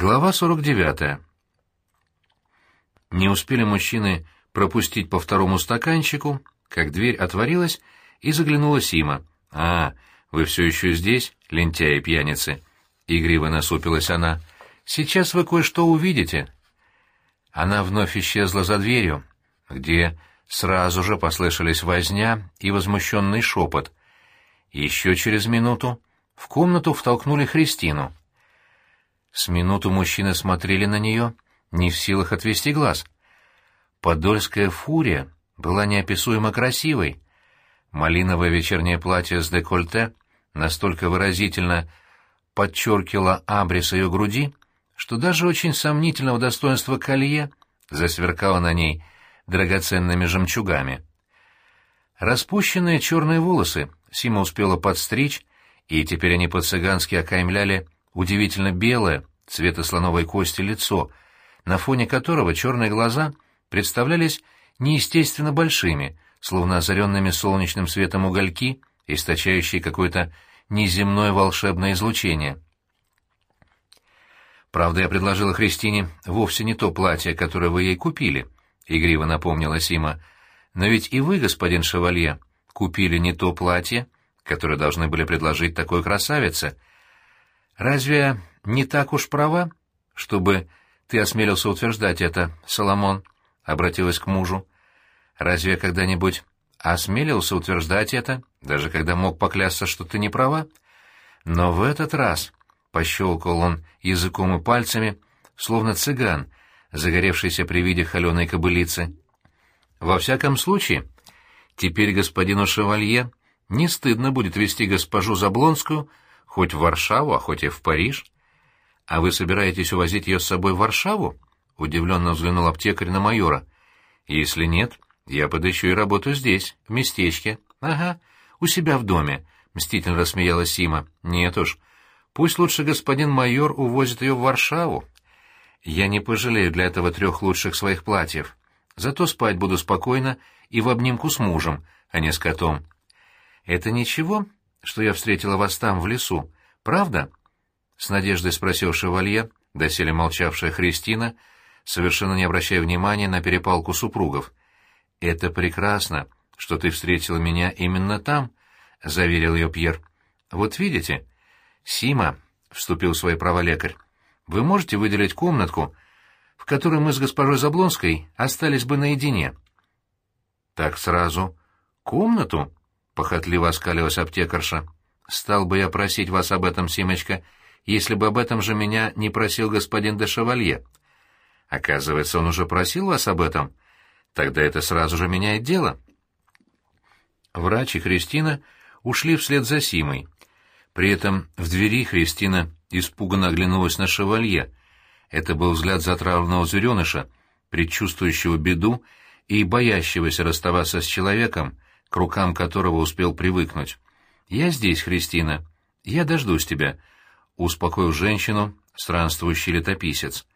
Глава 49. Не успели мужчины пропустить по второму стаканчику, как дверь отворилась, и заглянула Сима. «А, вы все еще здесь, лентяи пьяницы?» Игриво насупилась она. «Сейчас вы кое-что увидите». Она вновь исчезла за дверью, где сразу же послышались возня и возмущенный шепот. Еще через минуту в комнату втолкнули Христину. С минуту мужчины смотрели на нее, не в силах отвести глаз. Подольская фурия была неописуемо красивой. Малиновое вечернее платье с декольте настолько выразительно подчеркивало абрис ее груди, что даже очень сомнительного достоинства колье засверкало на ней драгоценными жемчугами. Распущенные черные волосы Сима успела подстричь, и теперь они по-цыгански окаймляли удивительно белое, цвета слоновой кости лицо, на фоне которого черные глаза представлялись неестественно большими, словно озаренными солнечным светом угольки, источающие какое-то неземное волшебное излучение. «Правда, я предложила Христине вовсе не то платье, которое вы ей купили», — игриво напомнила Сима. «Но ведь и вы, господин Шевалье, купили не то платье, которое должны были предложить такой красавице, Разве не так уж права, чтобы ты осмелился утверждать это, Соломон? Обратилась к мужу. Разве я когда-нибудь осмелился утверждать это, даже когда мог поклясться, что ты не права? Но в этот раз пощелкал он языком и пальцами, словно цыган, загоревшийся при виде холеной кобылицы. Во всяком случае, теперь господину Шевалье не стыдно будет вести госпожу Заблонскую хоть в Варшаву, а хоть и в Париж. А вы собираетесь увозить ее с собой в Варшаву? Удивленно взглянул аптекарь на майора. Если нет, я подыщу и работу здесь, в местечке. Ага, у себя в доме, мстительно рассмеялась Сима. Нет уж, пусть лучше господин майор увозит ее в Варшаву. Я не пожалею для этого трех лучших своих платьев. Зато спать буду спокойно и в обнимку с мужем, а не с котом. Это ничего, что я встретила вас там, в лесу. Правда?» — с надеждой спросил шевалье, доселе молчавшая Христина, совершенно не обращая внимания на перепалку супругов. «Это прекрасно, что ты встретила меня именно там», — заверил ее Пьер. «Вот видите, Сима», — вступил в свои права лекарь, — «вы можете выделить комнатку, в которой мы с госпожой Заблонской остались бы наедине?» «Так сразу. Комнату?» Похотливо оскалилась аптекарша. «Стал бы я просить вас об этом, Симочка, если бы об этом же меня не просил господин де Шевалье. Оказывается, он уже просил вас об этом. Тогда это сразу же меняет дело». Врач и Христина ушли вслед за Симой. При этом в двери Христина испуганно оглянулась на шевалье. Это был взгляд затравленного звереныша, предчувствующего беду и боящегося расставаться с человеком, к рукам которого успел привыкнуть. «Я здесь, Христина. Я дождусь тебя», — успокоил женщину странствующий летописец.